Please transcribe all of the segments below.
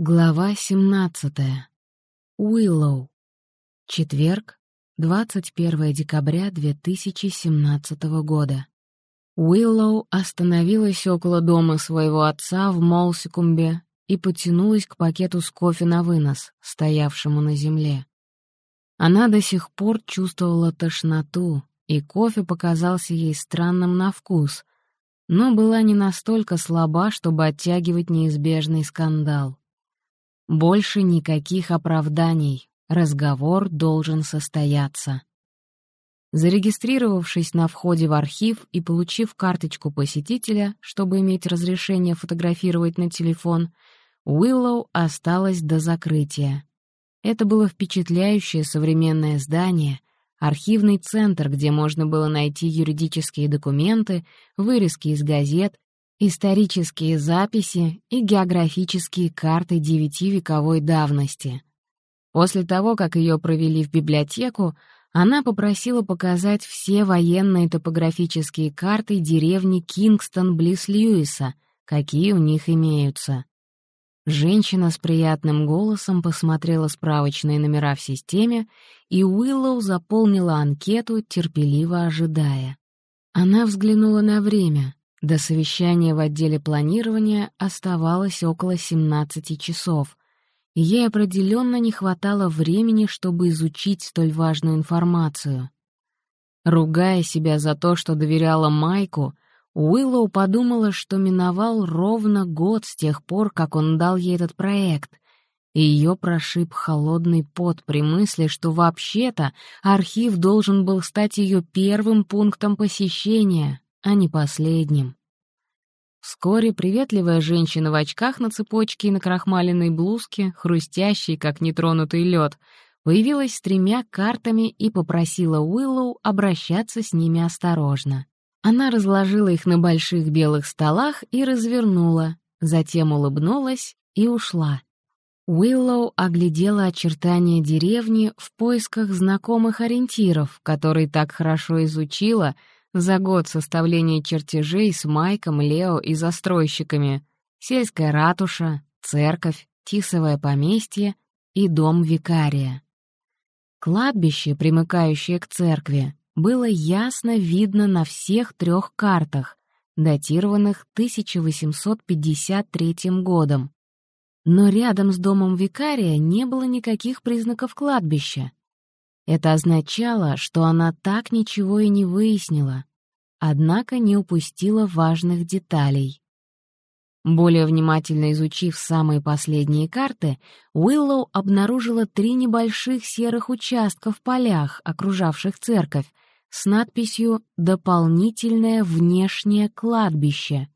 Глава 17. Уиллоу. Четверг, 21 декабря 2017 года. Уиллоу остановилась около дома своего отца в Молсикумбе и потянулась к пакету с кофе на вынос, стоявшему на земле. Она до сих пор чувствовала тошноту, и кофе показался ей странным на вкус, но была не настолько слаба, чтобы оттягивать неизбежный скандал. Больше никаких оправданий. Разговор должен состояться. Зарегистрировавшись на входе в архив и получив карточку посетителя, чтобы иметь разрешение фотографировать на телефон, Уиллоу осталась до закрытия. Это было впечатляющее современное здание, архивный центр, где можно было найти юридические документы, вырезки из газет исторические записи и географические карты девятивековой давности. После того, как ее провели в библиотеку, она попросила показать все военные топографические карты деревни Кингстон близ Льюиса, какие у них имеются. Женщина с приятным голосом посмотрела справочные номера в системе, и Уиллоу заполнила анкету, терпеливо ожидая. Она взглянула на время. До совещания в отделе планирования оставалось около 17 часов, и ей определенно не хватало времени, чтобы изучить столь важную информацию. Ругая себя за то, что доверяла Майку, Уиллоу подумала, что миновал ровно год с тех пор, как он дал ей этот проект, и ее прошиб холодный пот при мысли, что вообще-то архив должен был стать ее первым пунктом посещения, а не последним. Вскоре приветливая женщина в очках на цепочке и на крахмаленной блузке, хрустящей, как нетронутый лед, появилась с тремя картами и попросила Уиллоу обращаться с ними осторожно. Она разложила их на больших белых столах и развернула, затем улыбнулась и ушла. Уиллоу оглядела очертания деревни в поисках знакомых ориентиров, которые так хорошо изучила — за год составления чертежей с Майком, Лео и застройщиками, сельская ратуша, церковь, тисовое поместье и дом викария. Кладбище, примыкающее к церкви, было ясно видно на всех трех картах, датированных 1853 годом. Но рядом с домом викария не было никаких признаков кладбища. Это означало, что она так ничего и не выяснила, однако не упустила важных деталей. Более внимательно изучив самые последние карты, Уиллоу обнаружила три небольших серых участка в полях, окружавших церковь, с надписью «Дополнительное внешнее кладбище»,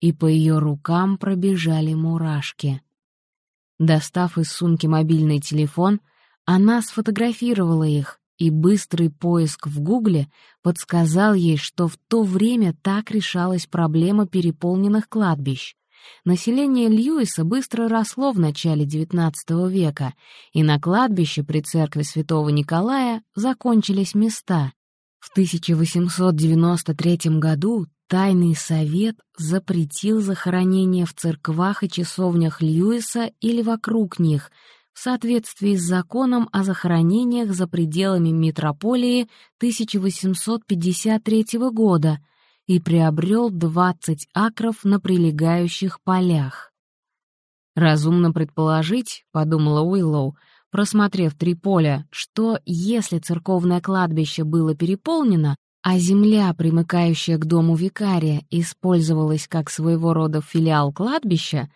и по ее рукам пробежали мурашки. Достав из сумки мобильный телефон, она сфотографировала их, и быстрый поиск в Гугле подсказал ей, что в то время так решалась проблема переполненных кладбищ. Население Льюиса быстро росло в начале XIX века, и на кладбище при церкви святого Николая закончились места. В 1893 году Тайный совет запретил захоронение в церквах и часовнях Льюиса или вокруг них — в соответствии с законом о захоронениях за пределами метрополии 1853 года и приобрел 20 акров на прилегающих полях. «Разумно предположить», — подумала Уиллоу, просмотрев три поля, что если церковное кладбище было переполнено, а земля, примыкающая к дому викария, использовалась как своего рода филиал кладбища,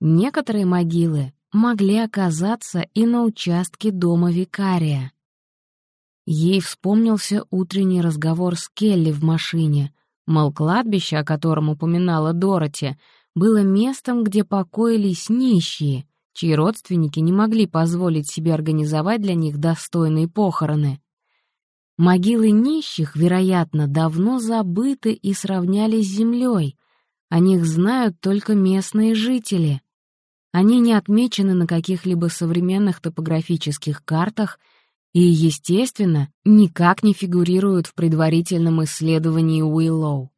некоторые могилы могли оказаться и на участке дома викария. Ей вспомнился утренний разговор с Келли в машине, мол, кладбище, о котором упоминала Дороти, было местом, где покоились нищие, чьи родственники не могли позволить себе организовать для них достойные похороны. Могилы нищих, вероятно, давно забыты и сравнялись с землей. О них знают только местные жители. Они не отмечены на каких-либо современных топографических картах и, естественно, никак не фигурируют в предварительном исследовании Уиллоу.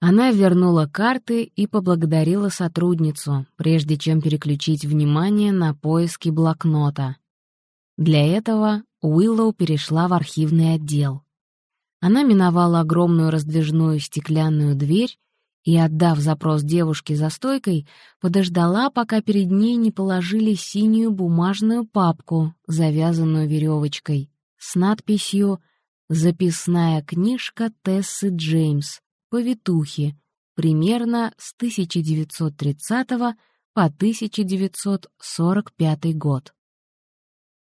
Она вернула карты и поблагодарила сотрудницу, прежде чем переключить внимание на поиски блокнота. Для этого Уиллоу перешла в архивный отдел. Она миновала огромную раздвижную стеклянную дверь и, отдав запрос девушке за стойкой, подождала, пока перед ней не положили синюю бумажную папку, завязанную веревочкой, с надписью «Записная книжка Тессы Джеймс. Повитухи. Примерно с 1930 по 1945 год».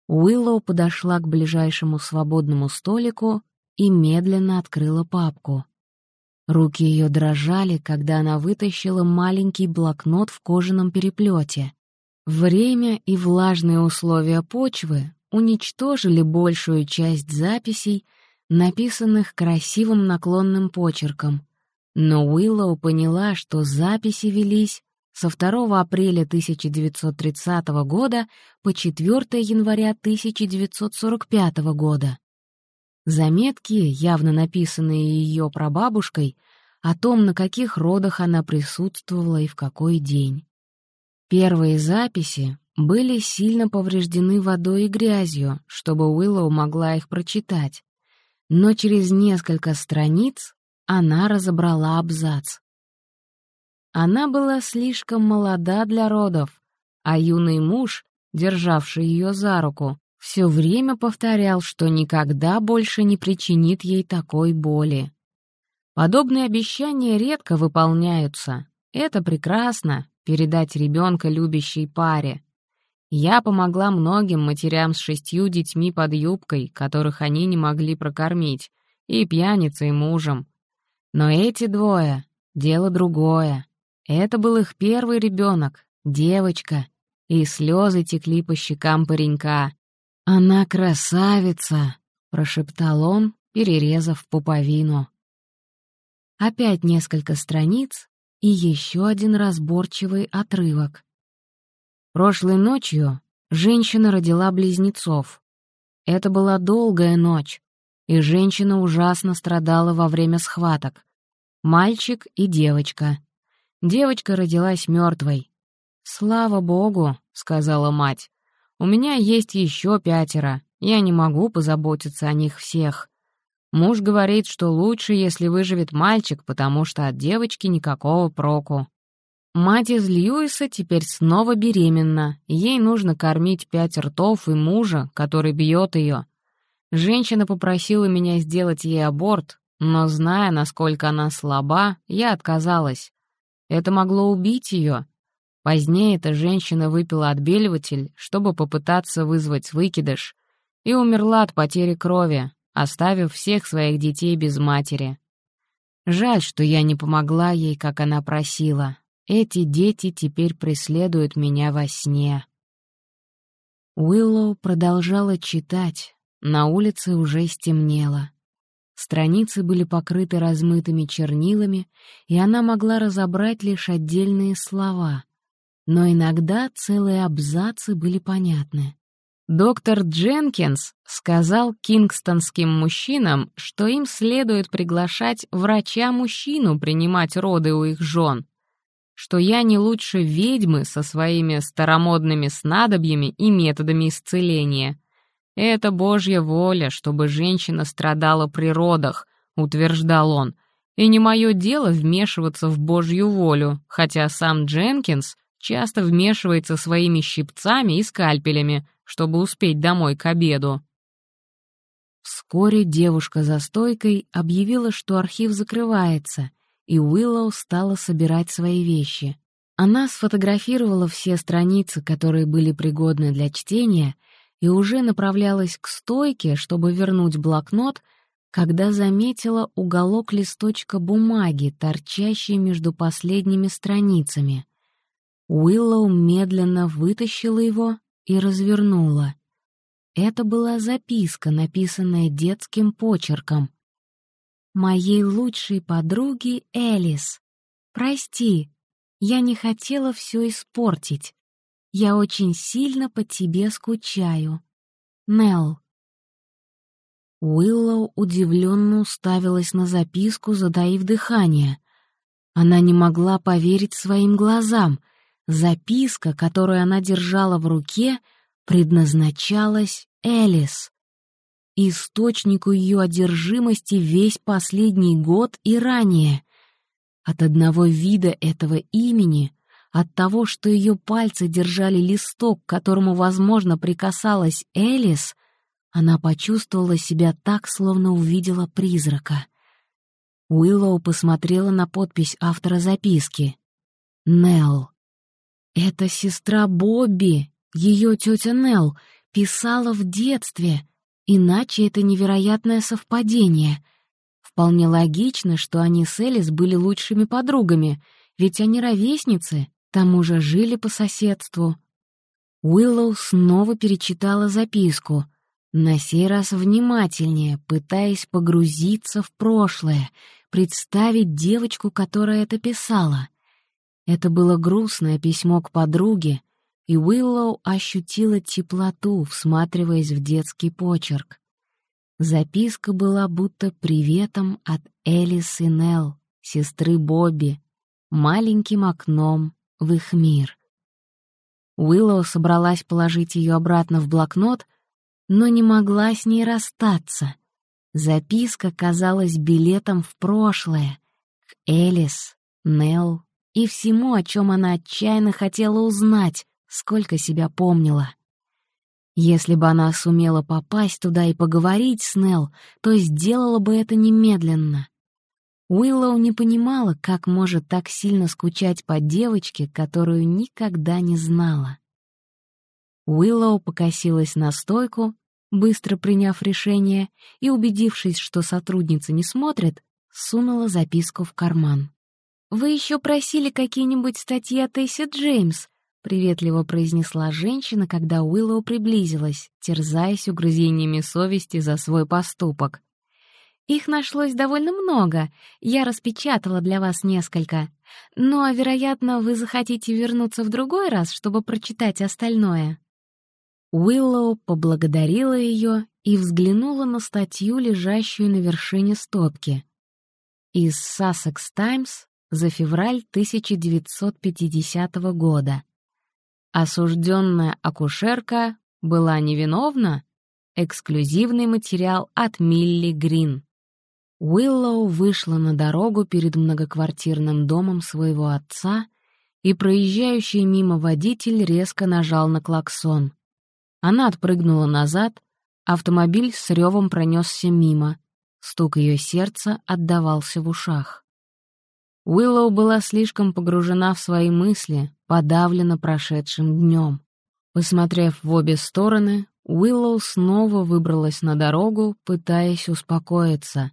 Уиллоу подошла к ближайшему свободному столику и медленно открыла папку. Руки ее дрожали, когда она вытащила маленький блокнот в кожаном переплете. Время и влажные условия почвы уничтожили большую часть записей, написанных красивым наклонным почерком. Но Уиллоу поняла, что записи велись со 2 апреля 1930 года по 4 января 1945 года. Заметки, явно написанные ее прабабушкой, о том, на каких родах она присутствовала и в какой день. Первые записи были сильно повреждены водой и грязью, чтобы Уиллоу могла их прочитать, но через несколько страниц она разобрала абзац. Она была слишком молода для родов, а юный муж, державший ее за руку, все время повторял, что никогда больше не причинит ей такой боли. Подобные обещания редко выполняются. Это прекрасно — передать ребенка любящей паре. Я помогла многим матерям с шестью детьми под юбкой, которых они не могли прокормить, и пьяницей мужем. Но эти двое — дело другое. Это был их первый ребенок, девочка, и слезы текли по щекам паренька, «Она красавица!» — прошептал он, перерезав пуповину. Опять несколько страниц и еще один разборчивый отрывок. Прошлой ночью женщина родила близнецов. Это была долгая ночь, и женщина ужасно страдала во время схваток. Мальчик и девочка. Девочка родилась мертвой. «Слава богу», — сказала мать, у меня есть еще пятеро, я не могу позаботиться о них всех. Муж говорит, что лучше, если выживет мальчик, потому что от девочки никакого проку. Мать из Льюиса теперь снова беременна, ей нужно кормить пять ртов и мужа, который бьет ее. Женщина попросила меня сделать ей аборт, но, зная, насколько она слаба, я отказалась. Это могло убить ее, Позднее эта женщина выпила отбеливатель, чтобы попытаться вызвать выкидыш, и умерла от потери крови, оставив всех своих детей без матери. Жаль, что я не помогла ей, как она просила. Эти дети теперь преследуют меня во сне. Уиллоу продолжала читать. На улице уже стемнело. Страницы были покрыты размытыми чернилами, и она могла разобрать лишь отдельные слова но иногда целые абзацы были понятны. Доктор Дженкинс сказал кингстонским мужчинам, что им следует приглашать врача-мужчину принимать роды у их жен, что я не лучше ведьмы со своими старомодными снадобьями и методами исцеления. Это Божья воля, чтобы женщина страдала при родах, утверждал он, и не мое дело вмешиваться в Божью волю, хотя сам Дженкинс — часто вмешивается своими щипцами и скальпелями, чтобы успеть домой к обеду. Вскоре девушка за стойкой объявила, что архив закрывается, и Уиллоу стала собирать свои вещи. Она сфотографировала все страницы, которые были пригодны для чтения, и уже направлялась к стойке, чтобы вернуть блокнот, когда заметила уголок листочка бумаги, торчащий между последними страницами. Уиллоу медленно вытащила его и развернула. Это была записка, написанная детским почерком. «Моей лучшей подруге Элис. Прости, я не хотела все испортить. Я очень сильно по тебе скучаю. Нелл». Уиллоу удивленно уставилась на записку, задаив дыхание. Она не могла поверить своим глазам. Записка, которую она держала в руке, предназначалась Элис. Источнику ее одержимости весь последний год и ранее. От одного вида этого имени, от того, что ее пальцы держали листок, к которому, возможно, прикасалась Элис, она почувствовала себя так, словно увидела призрака — Уиллоу посмотрела на подпись автора записки. Нелл. Это сестра Бобби, ее тетя Нелл, писала в детстве, иначе это невероятное совпадение. Вполне логично, что они с Элис были лучшими подругами, ведь они ровесницы, к тому же жили по соседству. Уиллоу снова перечитала записку, на сей раз внимательнее, пытаясь погрузиться в прошлое — представить девочку, которая это писала. Это было грустное письмо к подруге, и Уиллоу ощутила теплоту, всматриваясь в детский почерк. Записка была будто приветом от Элис и Нелл, сестры Бобби, маленьким окном в их мир. Уиллоу собралась положить ее обратно в блокнот, но не могла с ней расстаться — Записка казалась билетом в прошлое, к Элис, Нелл и всему, о чем она отчаянно хотела узнать, сколько себя помнила. Если бы она сумела попасть туда и поговорить с Нелл, то сделала бы это немедленно. Уиллоу не понимала, как может так сильно скучать по девочке, которую никогда не знала. Уиллоу покосилась на стойку быстро приняв решение и убедившись, что сотрудница не смотрит, сунула записку в карман. «Вы еще просили какие-нибудь статьи о Тейсе Джеймс», — приветливо произнесла женщина, когда Уиллоу приблизилась, терзаясь угрызениями совести за свой поступок. «Их нашлось довольно много, я распечатала для вас несколько. Но, вероятно, вы захотите вернуться в другой раз, чтобы прочитать остальное». Уиллоу поблагодарила ее и взглянула на статью, лежащую на вершине стопки. Из Sussex Times за февраль 1950 года. Осужденная акушерка была невиновна? Эксклюзивный материал от Милли Грин. Уиллоу вышла на дорогу перед многоквартирным домом своего отца, и проезжающий мимо водитель резко нажал на клаксон. Она отпрыгнула назад, автомобиль с ревом пронесся мимо. Стук ее сердца отдавался в ушах. Уиллоу была слишком погружена в свои мысли, подавлена прошедшим днем. Посмотрев в обе стороны, Уиллоу снова выбралась на дорогу, пытаясь успокоиться.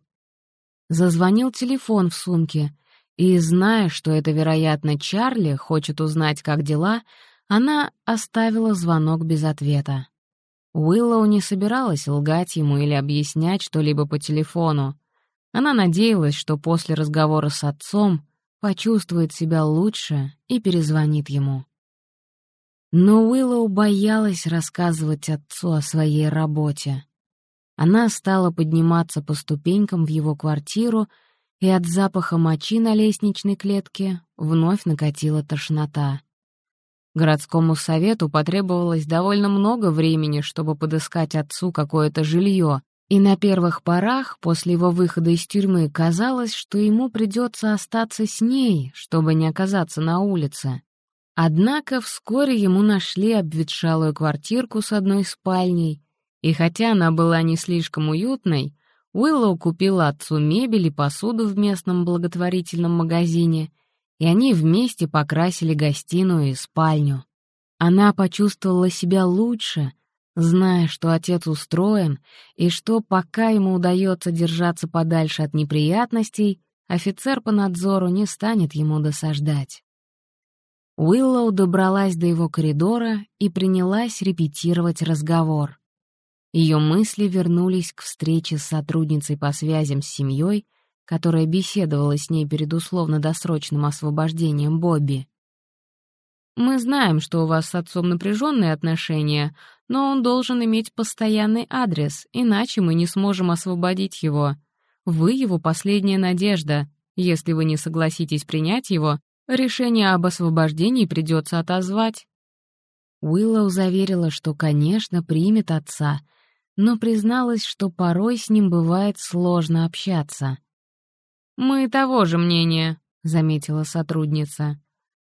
Зазвонил телефон в сумке, и, зная, что это, вероятно, Чарли хочет узнать, как дела, она оставила звонок без ответа. Уиллоу не собиралась лгать ему или объяснять что-либо по телефону. Она надеялась, что после разговора с отцом почувствует себя лучше и перезвонит ему. Но Уиллоу боялась рассказывать отцу о своей работе. Она стала подниматься по ступенькам в его квартиру, и от запаха мочи на лестничной клетке вновь накатила тошнота. Городскому совету потребовалось довольно много времени, чтобы подыскать отцу какое-то жилье, и на первых порах, после его выхода из тюрьмы, казалось, что ему придется остаться с ней, чтобы не оказаться на улице. Однако вскоре ему нашли обветшалую квартирку с одной спальней, и хотя она была не слишком уютной, Уиллоу купила отцу мебель и посуду в местном благотворительном магазине — и они вместе покрасили гостиную и спальню. Она почувствовала себя лучше, зная, что отец устроен, и что пока ему удается держаться подальше от неприятностей, офицер по надзору не станет ему досаждать. Уиллоу добралась до его коридора и принялась репетировать разговор. Ее мысли вернулись к встрече с сотрудницей по связям с семьей, которая беседовала с ней перед условно-досрочным освобождением Бобби. «Мы знаем, что у вас с отцом напряженные отношения, но он должен иметь постоянный адрес, иначе мы не сможем освободить его. Вы его последняя надежда», Если вы не согласитесь принять его, решение об освобождении придется отозвать». Уиллоу заверила, что, конечно, примет отца, но призналась, что порой с ним бывает сложно общаться. «Мы того же мнения», — заметила сотрудница.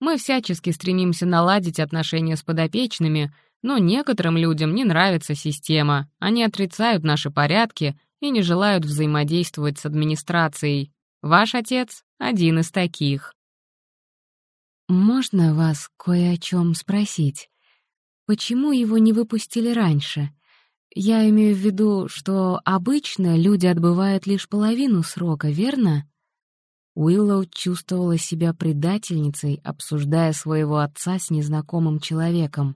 «Мы всячески стремимся наладить отношения с подопечными, но некоторым людям не нравится система, они отрицают наши порядки и не желают взаимодействовать с администрацией. Ваш отец — один из таких». «Можно вас кое о чем спросить? Почему его не выпустили раньше? Я имею в виду, что обычно люди отбывают лишь половину срока, верно?» Уиллоу чувствовала себя предательницей, обсуждая своего отца с незнакомым человеком.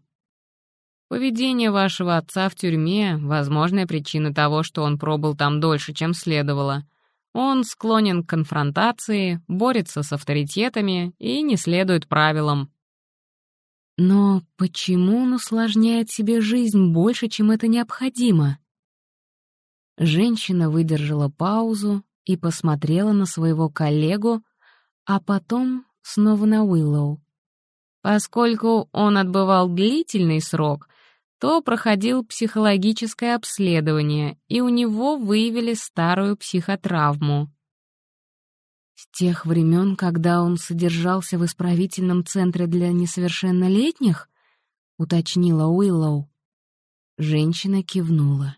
«Поведение вашего отца в тюрьме — возможная причина того, что он пробыл там дольше, чем следовало. Он склонен к конфронтации, борется с авторитетами и не следует правилам». «Но почему он усложняет себе жизнь больше, чем это необходимо?» Женщина выдержала паузу, и посмотрела на своего коллегу, а потом снова на Уиллоу. Поскольку он отбывал длительный срок, то проходил психологическое обследование, и у него выявили старую психотравму. С тех времен, когда он содержался в исправительном центре для несовершеннолетних, уточнила Уиллоу. Женщина кивнула.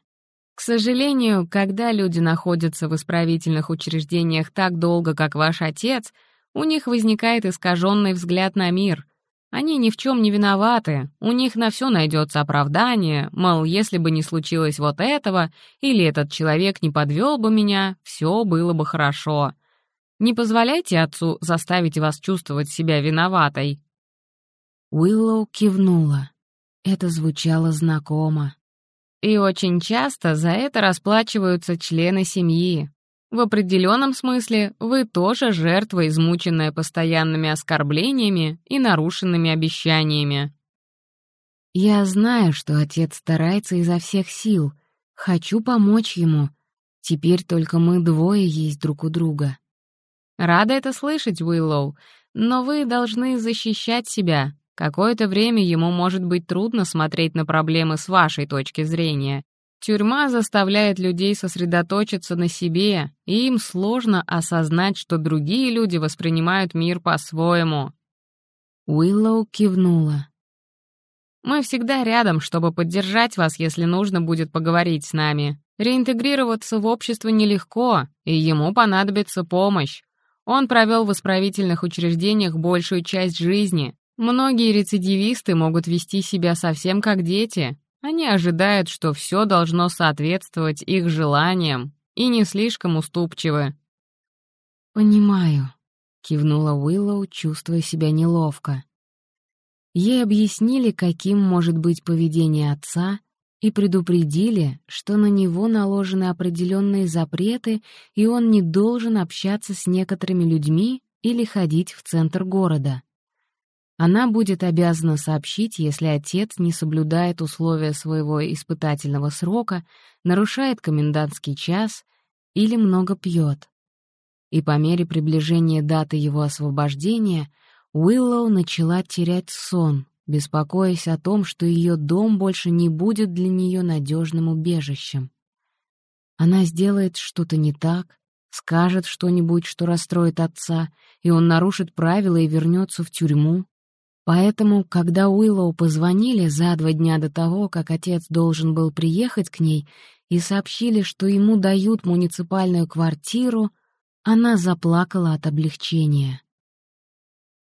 К сожалению, когда люди находятся в исправительных учреждениях так долго, как ваш отец, у них возникает искаженный взгляд на мир. Они ни в чем не виноваты, у них на все найдется оправдание, мол, если бы не случилось вот этого, или этот человек не подвел бы меня, все было бы хорошо. Не позволяйте отцу заставить вас чувствовать себя виноватой. Уиллоу кивнула. Это звучало знакомо. И очень часто за это расплачиваются члены семьи. В определенном смысле вы тоже жертва, измученная постоянными оскорблениями и нарушенными обещаниями. Я знаю, что отец старается изо всех сил. Хочу помочь ему. Теперь только мы двое есть друг у друга. Рада это слышать, Уиллоу, но вы должны защищать себя, Какое-то время ему может быть трудно смотреть на проблемы с вашей точки зрения. Тюрьма заставляет людей сосредоточиться на себе, и им сложно осознать, что другие люди воспринимают мир по-своему. Уиллоу кивнула. «Мы всегда рядом, чтобы поддержать вас, если нужно будет поговорить с нами. Реинтегрироваться в общество нелегко, и ему понадобится помощь. Он провел в исправительных учреждениях большую часть жизни, Многие рецидивисты могут вести себя совсем как дети. Они ожидают, что все должно соответствовать их желаниям и не слишком уступчивы. «Понимаю», — кивнула Уиллоу, чувствуя себя неловко. Ей объяснили, каким может быть поведение отца, и предупредили, что на него наложены определенные запреты, и он не должен общаться с некоторыми людьми или ходить в центр города. Она будет обязана сообщить, если отец не соблюдает условия своего испытательного срока, нарушает комендантский час или много пьет. И по мере приближения даты его освобождения Уиллоу начала терять сон, беспокоясь о том, что ее дом больше не будет для нее надежным убежищем. Она сделает что-то не так, скажет что-нибудь, что расстроит отца, и он нарушит правила и вернется в тюрьму. Поэтому, когда Уиллоу позвонили за два дня до того, как отец должен был приехать к ней, и сообщили, что ему дают муниципальную квартиру, она заплакала от облегчения.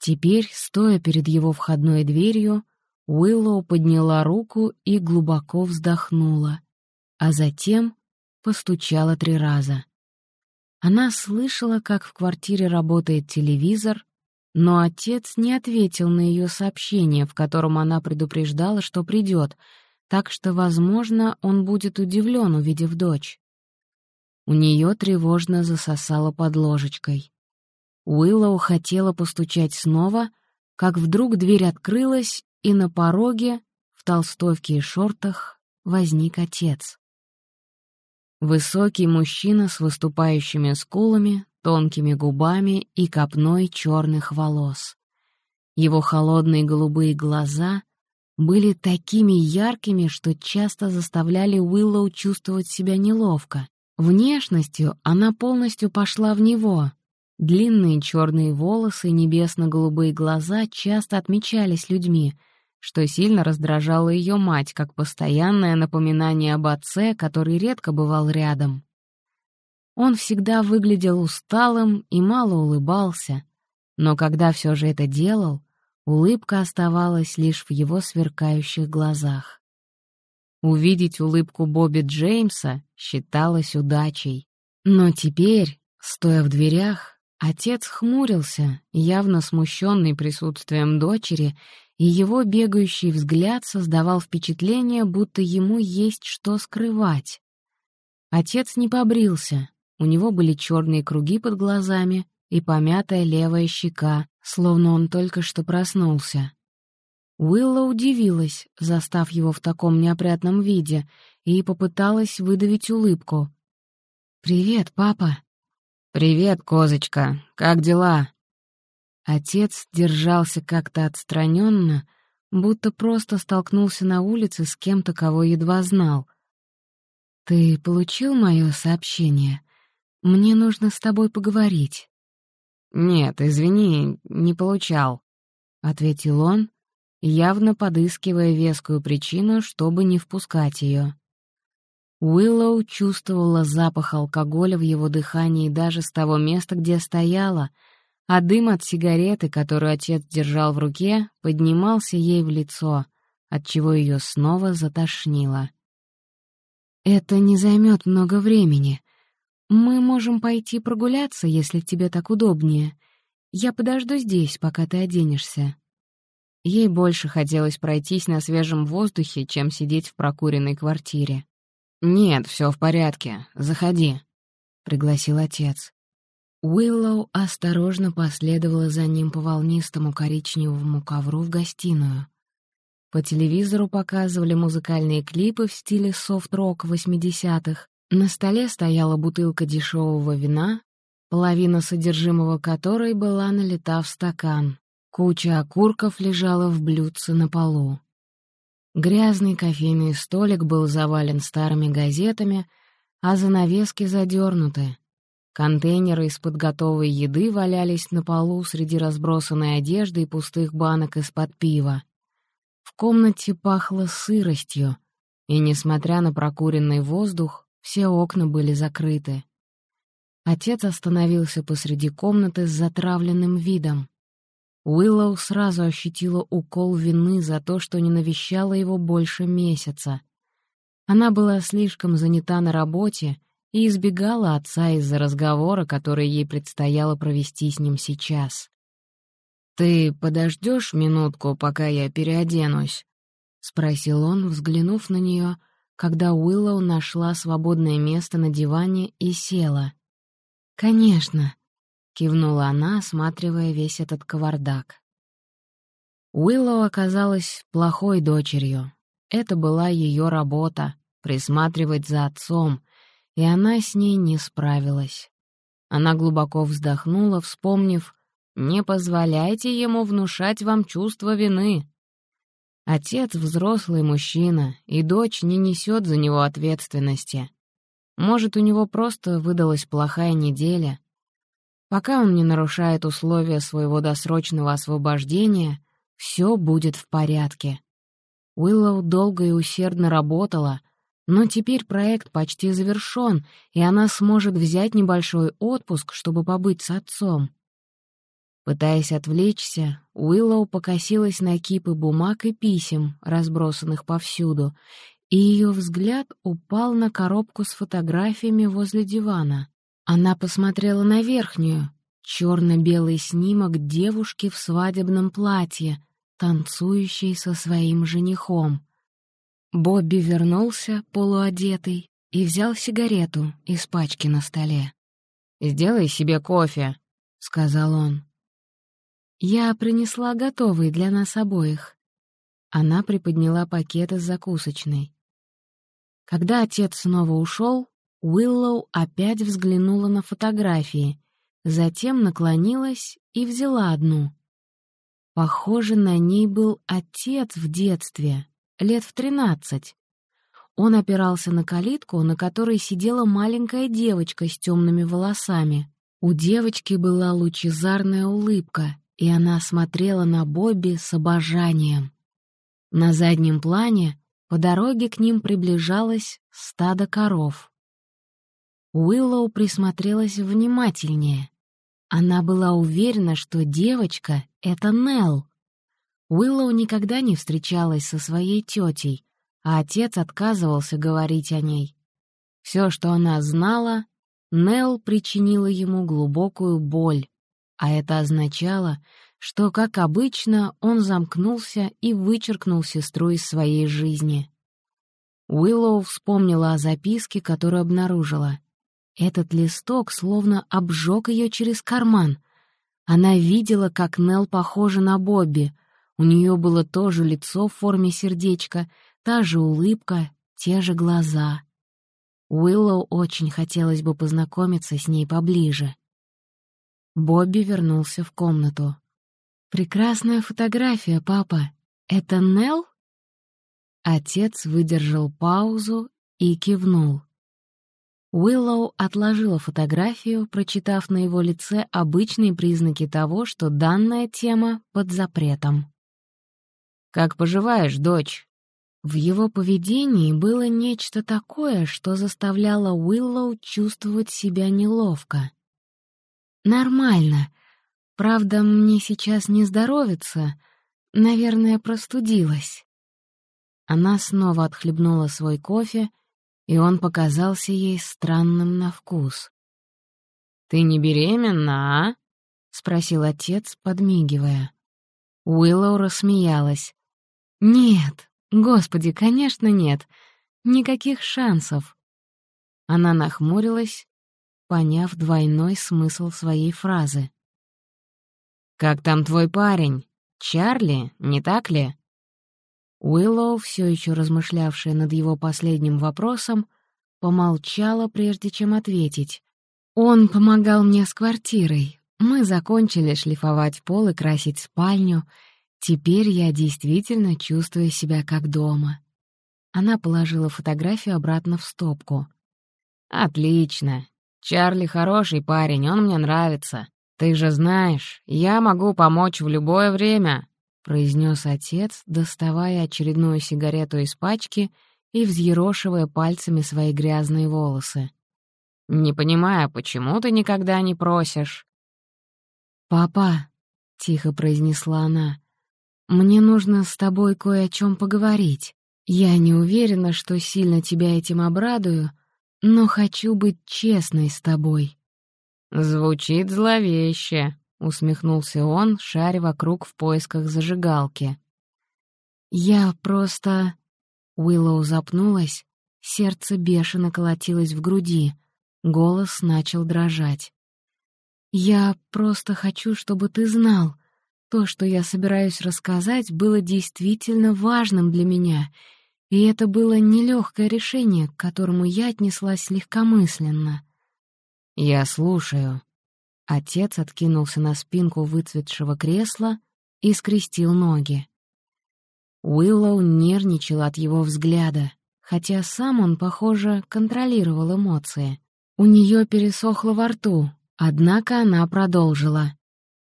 Теперь, стоя перед его входной дверью, Уиллоу подняла руку и глубоко вздохнула, а затем постучала три раза. Она слышала, как в квартире работает телевизор, но отец не ответил на ее сообщение, в котором она предупреждала, что придет, так что, возможно, он будет удивлен, увидев дочь. У нее тревожно засосало под ложечкой. Уиллоу хотела постучать снова, как вдруг дверь открылась, и на пороге, в толстовке и шортах, возник отец. Высокий мужчина с выступающими скулами, тонкими губами и копной черных волос. Его холодные голубые глаза были такими яркими, что часто заставляли Уиллоу чувствовать себя неловко. Внешностью она полностью пошла в него. Длинные черные волосы и небесно-голубые глаза часто отмечались людьми, что сильно раздражало ее мать, как постоянное напоминание об отце, который редко бывал рядом. Он всегда выглядел усталым и мало улыбался, но когда все же это делал, улыбка оставалась лишь в его сверкающих глазах. Увидеть улыбку Бобби Джеймса считалось удачей. Но теперь, стоя в дверях, отец хмурился, явно смущенный присутствием дочери, и его бегающий взгляд создавал впечатление, будто ему есть что скрывать. Отец не побрился, у него были черные круги под глазами и помятая левая щека, словно он только что проснулся. Уилла удивилась, застав его в таком неопрятном виде, и попыталась выдавить улыбку. «Привет, папа!» «Привет, козочка! Как дела?» Отец держался как-то отстраненно, будто просто столкнулся на улице с кем-то, кого едва знал. «Ты получил мое сообщение?» Мне нужно с тобой поговорить». «Нет, извини, не получал», — ответил он, явно подыскивая вескую причину, чтобы не впускать ее. Уиллоу чувствовала запах алкоголя в его дыхании даже с того места, где стояла, а дым от сигареты, которую отец держал в руке, поднимался ей в лицо, отчего ее снова затошнило. «Это не займет много времени», «Мы можем пойти прогуляться, если тебе так удобнее. Я подожду здесь, пока ты оденешься». Ей больше хотелось пройтись на свежем воздухе, чем сидеть в прокуренной квартире. «Нет, все в порядке. Заходи», — пригласил отец. Уиллоу осторожно последовала за ним по волнистому коричневому ковру в гостиную. По телевизору показывали музыкальные клипы в стиле софт-рок 80-х, на столе стояла бутылка дешевого вина, половина содержимого которой была налита в стакан. Куча окурков лежала в блюдце на полу. Грязный кофейный столик был завален старыми газетами, а занавески задернуты. Контейнеры из-под готовой еды валялись на полу среди разбросанной одежды и пустых банок из-под пива. В комнате пахло сыростью, и, несмотря на прокуренный воздух, все окна были закрыты. Отец остановился посреди комнаты с затравленным видом. Уиллоу сразу ощутила укол вины за то, что не навещала его больше месяца. Она была слишком занята на работе и избегала отца из-за разговора, который ей предстояло провести с ним сейчас. «Ты подождешь минутку, пока я переоденусь?» — спросил он, взглянув на нее, когда Уиллоу нашла свободное место на диване и села. «Конечно», — кивнула она, осматривая весь этот кавардак. Уиллоу оказалась плохой дочерью. Это была ее работа — присматривать за отцом, и она с ней не справилась. Она глубоко вздохнула, вспомнив, «Не позволяйте ему внушать вам чувство вины. Отец — взрослый мужчина, и дочь не несет за него ответственности. Может, у него просто выдалась плохая неделя. Пока он не нарушает условия своего досрочного освобождения, все будет в порядке. Уиллоу долго и усердно работала, но теперь проект почти завершен, и она сможет взять небольшой отпуск, чтобы побыть с отцом. Пытаясь отвлечься, Уиллоу покосилась на кипы бумаг и писем, разбросанных повсюду, и ее взгляд упал на коробку с фотографиями возле дивана. Она посмотрела на верхнюю, черно-белый снимок девушки в свадебном платье, танцующей со своим женихом. Бобби вернулся, полуодетый, и взял сигарету из пачки на столе. «Сделай себе кофе», — сказал он. «Я принесла готовый для нас обоих». Она приподняла пакет из закусочной. Когда отец снова ушел, Уиллоу опять взглянула на фотографии, затем наклонилась и взяла одну. Похоже, на ней был отец в детстве, лет в тринадцать. Он опирался на калитку, на которой сидела маленькая девочка с темными волосами. У девочки была лучезарная улыбка, и она смотрела на Бобби с обожанием. На заднем плане по дороге к ним приближалось стадо коров. Уиллоу присмотрелась внимательнее. Она была уверена, что девочка — это Нелл. Уиллоу никогда не встречалась со своей тетей, а отец отказывался говорить о ней. Все, что она знала, Нелл причинила ему глубокую боль, а это означало, что, как обычно, он замкнулся и вычеркнул сестру из своей жизни. Уиллоу вспомнила о записке, которую обнаружила. Этот листок словно обжег ее через карман. Она видела, как Нелл похожа на Бобби. У нее было то же лицо в форме сердечка, Та же улыбка, те же глаза. Уиллоу очень хотелось бы познакомиться с ней поближе. Бобби вернулся в комнату. «Прекрасная фотография, папа. Это Нелл?» Отец выдержал паузу и кивнул. Уиллоу отложила фотографию, прочитав на его лице обычные признаки того, что данная тема под запретом. «Как поживаешь, дочь?» В его поведении было нечто такое, что заставляло Уиллоу чувствовать себя неловко. «Нормально. Правда, мне сейчас не здоровится. Наверное, простудилась». Она снова отхлебнула свой кофе, и он показался ей странным на вкус. «Ты не беременна, а?» — спросил отец, подмигивая. Уиллоу рассмеялась. «Нет, Господи, конечно, нет. Никаких шансов. Она нахмурилась, поняв двойной смысл своей фразы. «Как там твой парень? Чарли, не так ли?» Уиллоу, все еще размышлявшая над его последним вопросом, помолчала, прежде чем ответить. «Он помогал мне с квартирой. Мы закончили шлифовать пол и красить спальню, Теперь я действительно чувствую себя как дома. Она положила фотографию обратно в стопку. «Отлично. Чарли хороший парень, он мне нравится. Ты же знаешь, я могу помочь в любое время», — произнес отец, доставая очередную сигарету из пачки и взъерошивая пальцами свои грязные волосы. «Не понимаю, почему ты никогда не просишь?» «Папа», — тихо произнесла она, мне нужно с тобой кое о чем поговорить. Я не уверена, что сильно тебя этим обрадую, но хочу быть честной с тобой». «Звучит зловеще», — усмехнулся он, шаря вокруг в поисках зажигалки. «Я просто...» Уиллоу запнулась, сердце бешено колотилось в груди, голос начал дрожать. «Я просто хочу, чтобы ты знал, то, что я собираюсь рассказать, было действительно важным для меня, и это было нелегкое решение, к которому я отнеслась легкомысленно. «Я слушаю». Отец откинулся на спинку выцветшего кресла и скрестил ноги. Уиллоу нервничал от его взгляда, хотя сам он, похоже, контролировал эмоции. У нее пересохло во рту, однако она продолжила.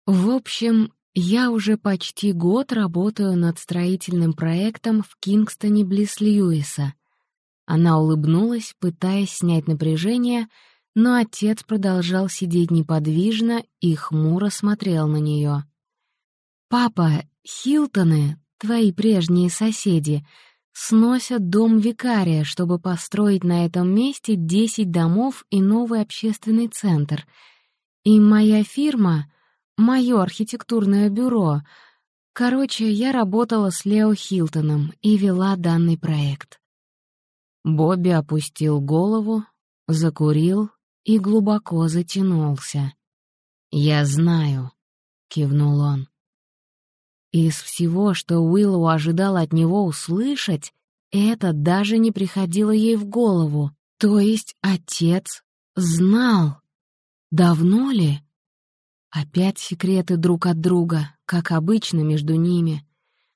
«В общем, я уже почти год работаю над строительным проектом в Кингстоне близ Льюиса. Она улыбнулась, пытаясь снять напряжение, но отец продолжал сидеть неподвижно и хмуро смотрел на нее. «Папа, Хилтоны, твои прежние соседи, сносят дом викария, чтобы построить на этом месте десять домов и новый общественный центр. И моя фирма...» Мое архитектурное бюро. Короче, я работала с Лео Хилтоном и вела данный проект. Бобби опустил голову, закурил и глубоко затянулся. «Я знаю», — кивнул он. Из всего, что Уиллоу ожидал от него услышать, это даже не приходило ей в голову. То есть отец знал. Давно ли? Опять секреты друг от друга, как обычно между ними.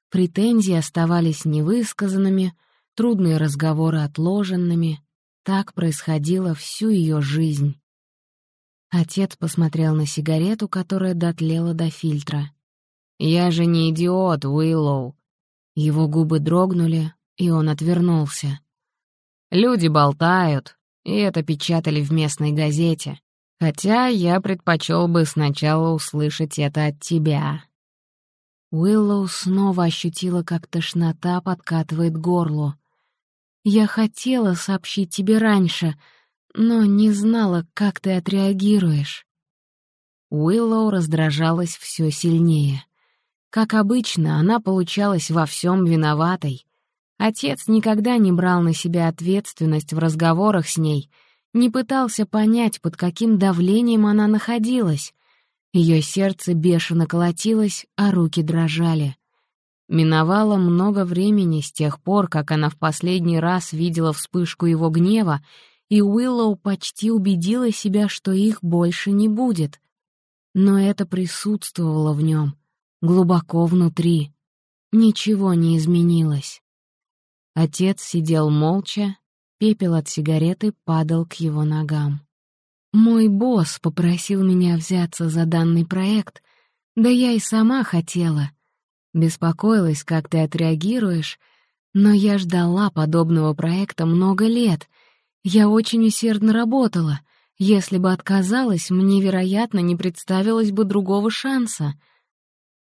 Претензии оставались невысказанными, трудные разговоры отложенными. Так происходило всю ее жизнь. Отец посмотрел на сигарету, которая дотлела до фильтра. «Я же не идиот, Уиллоу!» Его губы дрогнули, и он отвернулся. «Люди болтают, и это печатали в местной газете. Хотя я предпочел бы сначала услышать это от тебя». Уиллоу снова ощутила, как тошнота подкатывает горло. «Я хотела сообщить тебе раньше», но не знала, как ты отреагируешь». Уиллоу раздражалась все сильнее. Как обычно, она получалась во всем виноватой. Отец никогда не брал на себя ответственность в разговорах с ней, не пытался понять, под каким давлением она находилась. Ее сердце бешено колотилось, а руки дрожали. Миновало много времени с тех пор, как она в последний раз видела вспышку его гнева и Уиллоу почти убедила себя, что их больше не будет. Но это присутствовало в нем, глубоко внутри. Ничего не изменилось. Отец сидел молча, пепел от сигареты падал к его ногам. «Мой босс попросил меня взяться за данный проект, да я и сама хотела. Беспокоилась, как ты отреагируешь, но я ждала подобного проекта много лет — я очень усердно работала. Если бы отказалась, мне, вероятно, не представилось бы другого шанса.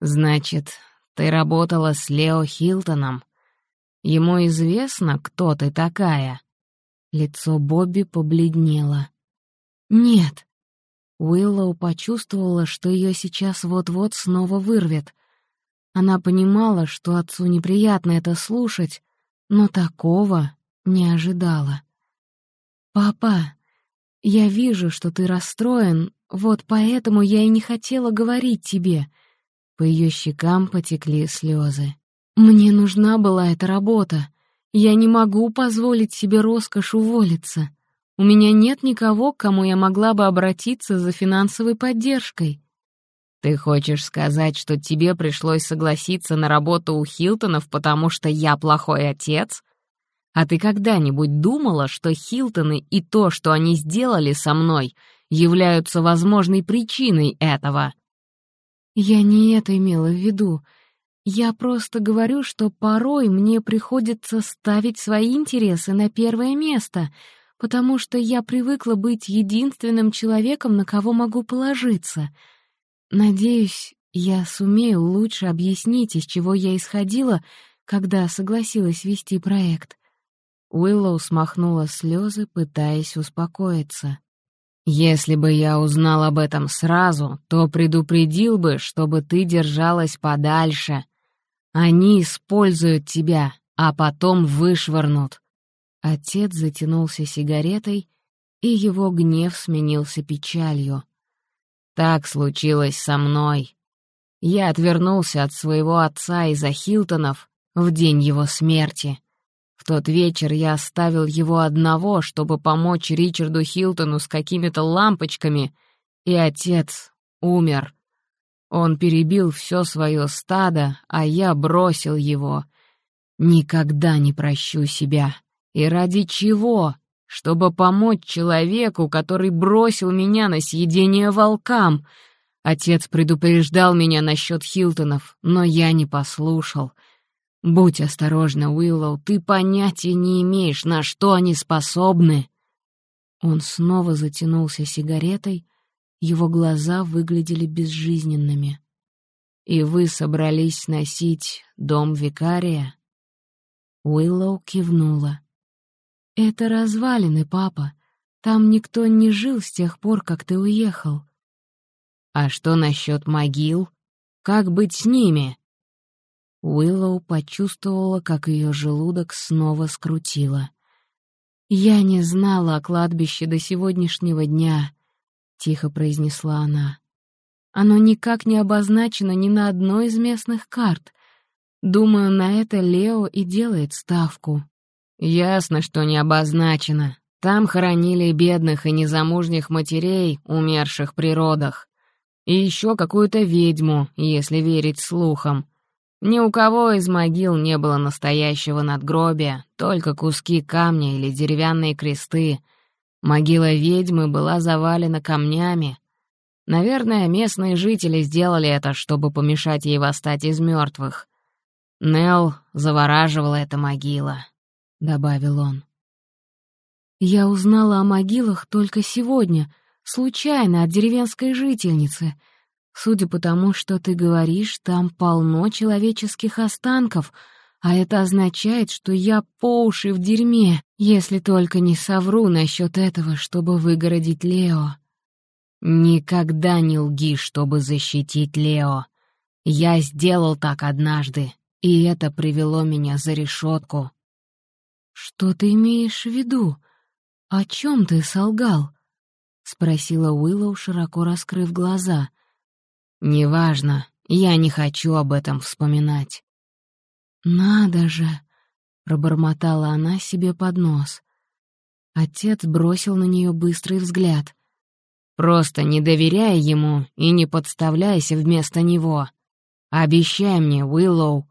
Значит, ты работала с Лео Хилтоном. Ему известно, кто ты такая? Лицо Бобби побледнело. Нет. Уиллоу почувствовала, что ее сейчас вот-вот снова вырвет. Она понимала, что отцу неприятно это слушать, но такого не ожидала. «Папа, я вижу, что ты расстроен, вот поэтому я и не хотела говорить тебе». По ее щекам потекли слезы. «Мне нужна была эта работа. Я не могу позволить себе роскошь уволиться. У меня нет никого, к кому я могла бы обратиться за финансовой поддержкой». «Ты хочешь сказать, что тебе пришлось согласиться на работу у Хилтонов, потому что я плохой отец?» А ты когда-нибудь думала, что Хилтоны и то, что они сделали со мной, являются возможной причиной этого?» «Я не это имела в виду. Я просто говорю, что порой мне приходится ставить свои интересы на первое место, потому что я привыкла быть единственным человеком, на кого могу положиться. Надеюсь, я сумею лучше объяснить, из чего я исходила, когда согласилась вести проект. Уиллоу смахнула слезы, пытаясь успокоиться. «Если бы я узнал об этом сразу, то предупредил бы, чтобы ты держалась подальше. Они используют тебя, а потом вышвырнут». Отец затянулся сигаретой, и его гнев сменился печалью. «Так случилось со мной. Я отвернулся от своего отца из-за Хилтонов в день его смерти тот вечер я оставил его одного, чтобы помочь Ричарду Хилтону с какими-то лампочками, и отец умер. Он перебил все свое стадо, а я бросил его. Никогда не прощу себя. И ради чего? Чтобы помочь человеку, который бросил меня на съедение волкам. Отец предупреждал меня насчет Хилтонов, но я не послушал — «Будь осторожна, Уиллоу, ты понятия не имеешь, на что они способны!» Он снова затянулся сигаретой, его глаза выглядели безжизненными. «И вы собрались сносить дом викария?» Уиллоу кивнула. «Это развалины, папа. Там никто не жил с тех пор, как ты уехал». «А что насчет могил? Как быть с ними?» Уиллоу почувствовала, как ее желудок снова скрутило. «Я не знала о кладбище до сегодняшнего дня», — тихо произнесла она. «Оно никак не обозначено ни на одной из местных карт. Думаю, на это Лео и делает ставку». «Ясно, что не обозначено. Там хоронили бедных и незамужних матерей, умерших при родах. И еще какую-то ведьму, если верить слухам. Ни у кого из могил не было настоящего надгробия, только куски камня или деревянные кресты. Могила ведьмы была завалена камнями. Наверное, местные жители сделали это, чтобы помешать ей восстать из мертвых. Нел завораживала эта могила, — добавил он. Я узнала о могилах только сегодня, случайно, от деревенской жительницы — Судя по тому, что ты говоришь, там полно человеческих останков, а это означает, что я по уши в дерьме, если только не совру насчет этого, чтобы выгородить Лео. Никогда не лги, чтобы защитить Лео. Я сделал так однажды, и это привело меня за решетку. Что ты имеешь в виду? О чем ты солгал? — спросила Уиллоу, широко раскрыв глаза. «Неважно, я не хочу об этом вспоминать». «Надо же!» — пробормотала она себе под нос. Отец бросил на нее быстрый взгляд. «Просто не доверяй ему и не подставляйся вместо него. Обещай мне, Уиллоу».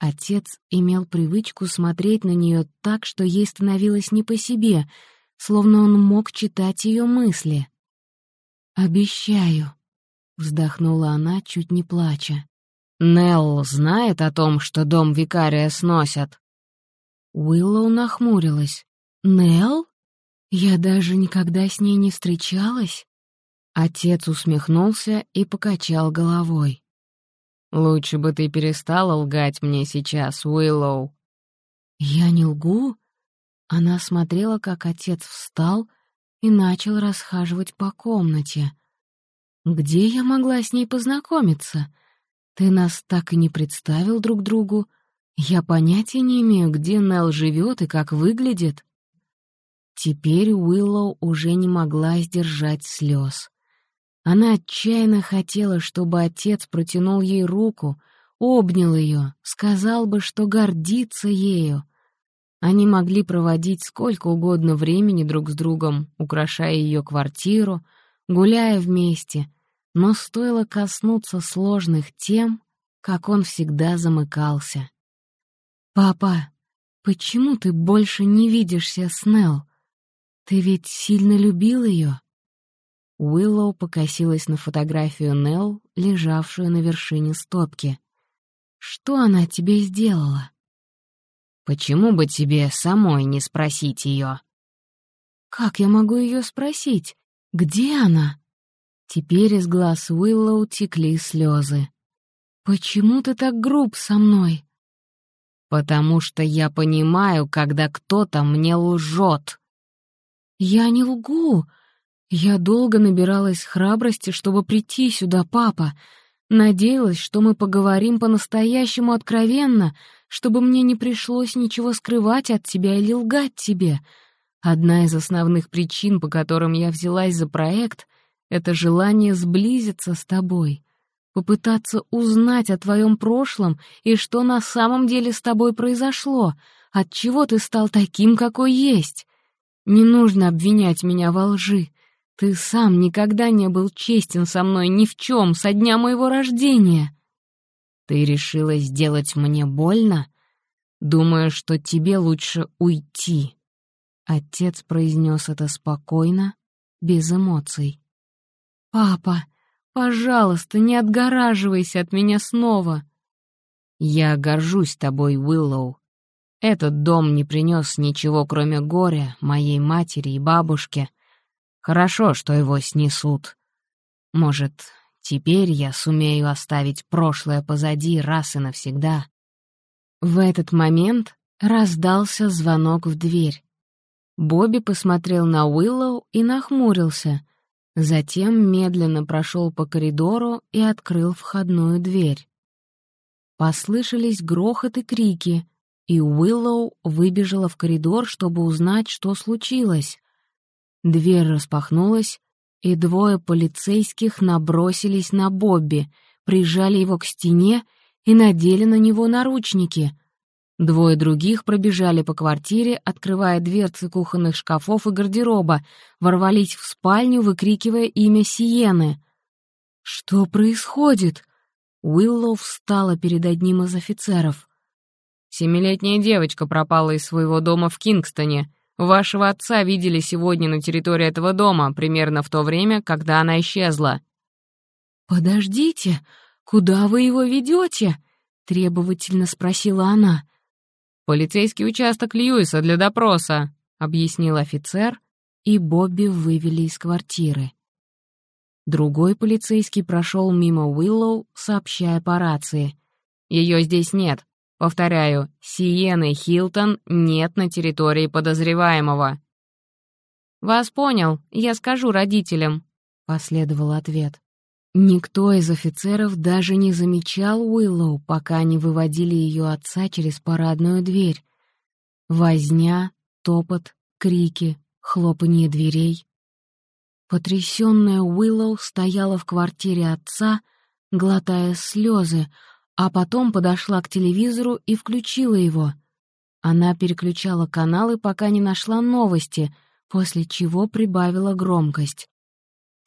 Отец имел привычку смотреть на нее так, что ей становилось не по себе, словно он мог читать ее мысли. «Обещаю», Вздохнула она, чуть не плача. «Нелл знает о том, что дом викария сносят?» Уиллоу нахмурилась. «Нелл? Я даже никогда с ней не встречалась?» Отец усмехнулся и покачал головой. «Лучше бы ты перестала лгать мне сейчас, Уиллоу». «Я не лгу?» Она смотрела, как отец встал и начал расхаживать по комнате. Где я могла с ней познакомиться? Ты нас так и не представил друг другу. Я понятия не имею, где Нелл живет и как выглядит. Теперь Уиллоу уже не могла сдержать слез. Она отчаянно хотела, чтобы отец протянул ей руку, обнял ее, сказал бы, что гордится ею. Они могли проводить сколько угодно времени друг с другом, украшая ее квартиру, гуляя вместе, но стоило коснуться сложных тем, как он всегда замыкался. «Папа, почему ты больше не видишься с Нелл? Ты ведь сильно любил ее?» Уиллоу покосилась на фотографию Нелл, лежавшую на вершине стопки. «Что она тебе сделала?» «Почему бы тебе самой не спросить ее?» «Как я могу ее спросить? Где она?» Теперь из глаз Уиллоу текли слезы. «Почему ты так груб со мной?» «Потому что я понимаю, когда кто-то мне лжет». «Я не лгу. Я долго набиралась храбрости, чтобы прийти сюда, папа. Надеялась, что мы поговорим по-настоящему откровенно, чтобы мне не пришлось ничего скрывать от тебя или лгать тебе. Одна из основных причин, по которым я взялась за проект — это желание сблизиться с тобой, попытаться узнать о твоем прошлом и что на самом деле с тобой произошло, от чего ты стал таким, какой есть. Не нужно обвинять меня во лжи. Ты сам никогда не был честен со мной ни в чем со дня моего рождения. Ты решила сделать мне больно? Думаю, что тебе лучше уйти. Отец произнес это спокойно, без эмоций. «Папа, пожалуйста, не отгораживайся от меня снова!» «Я горжусь тобой, Уиллоу. Этот дом не принес ничего, кроме горя моей матери и бабушке. Хорошо, что его снесут. Может, теперь я сумею оставить прошлое позади раз и навсегда». В этот момент раздался звонок в дверь. Бобби посмотрел на Уиллоу и нахмурился. Затем медленно прошел по коридору и открыл входную дверь. Послышались грохот и крики, и Уиллоу выбежала в коридор, чтобы узнать, что случилось. Дверь распахнулась, и двое полицейских набросились на Бобби, прижали его к стене и надели на него наручники. Двое других пробежали по квартире, открывая дверцы кухонных шкафов и гардероба, ворвались в спальню, выкрикивая имя Сиены. «Что происходит?» Уиллоу встала перед одним из офицеров. «Семилетняя девочка пропала из своего дома в Кингстоне. Вашего отца видели сегодня на территории этого дома, примерно в то время, когда она исчезла». «Подождите, куда вы его ведете?» — требовательно спросила она. «Полицейский участок Льюиса для допроса», — объяснил офицер, и Бобби вывели из квартиры. Другой полицейский прошел мимо Уиллоу, сообщая по рации. «Ее здесь нет. Повторяю, Сиены Хилтон нет на территории подозреваемого». «Вас понял, я скажу родителям», — последовал ответ. Никто из офицеров даже не замечал Уиллоу, пока не выводили ее отца через парадную дверь. Возня, топот, крики, хлопанье дверей. Потрясённая Уиллоу стояла в квартире отца, глотая слезы, а потом подошла к телевизору и включила его. Она переключала каналы, пока не нашла новости, после чего прибавила громкость.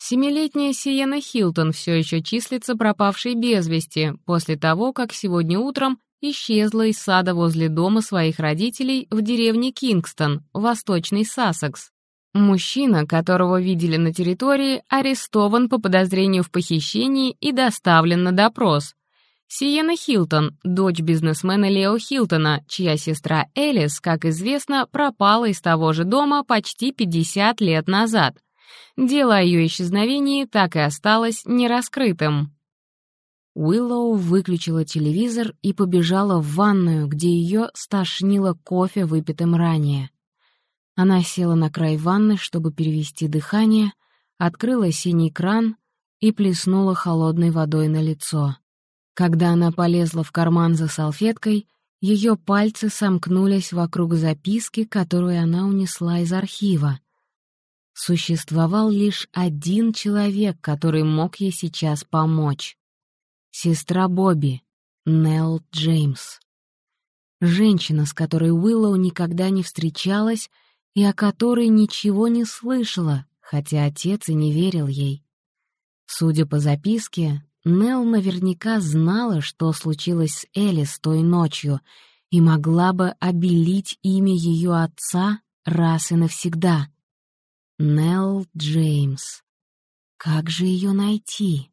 Семилетняя Сиена Хилтон все еще числится пропавшей без вести после того, как сегодня утром исчезла из сада возле дома своих родителей в деревне Кингстон, восточный Сассекс. Мужчина, которого видели на территории, арестован по подозрению в похищении и доставлен на допрос. Сиена Хилтон, дочь бизнесмена Лео Хилтона, чья сестра Элис, как известно, пропала из того же дома почти 50 лет назад. Дело о ее исчезновении так и осталось нераскрытым. Уиллоу выключила телевизор и побежала в ванную, где ее стошнило кофе, выпитым ранее. Она села на край ванны, чтобы перевести дыхание, открыла синий кран и плеснула холодной водой на лицо. Когда она полезла в карман за салфеткой, ее пальцы сомкнулись вокруг записки, которую она унесла из архива. Существовал лишь один человек, который мог ей сейчас помочь. Сестра Бобби, Нелл Джеймс. Женщина, с которой Уиллоу никогда не встречалась и о которой ничего не слышала, хотя отец и не верил ей. Судя по записке, Нелл наверняка знала, что случилось с Элис той ночью, и могла бы обелить имя ее отца раз и навсегда. Нелл Джеймс. Как же ее найти?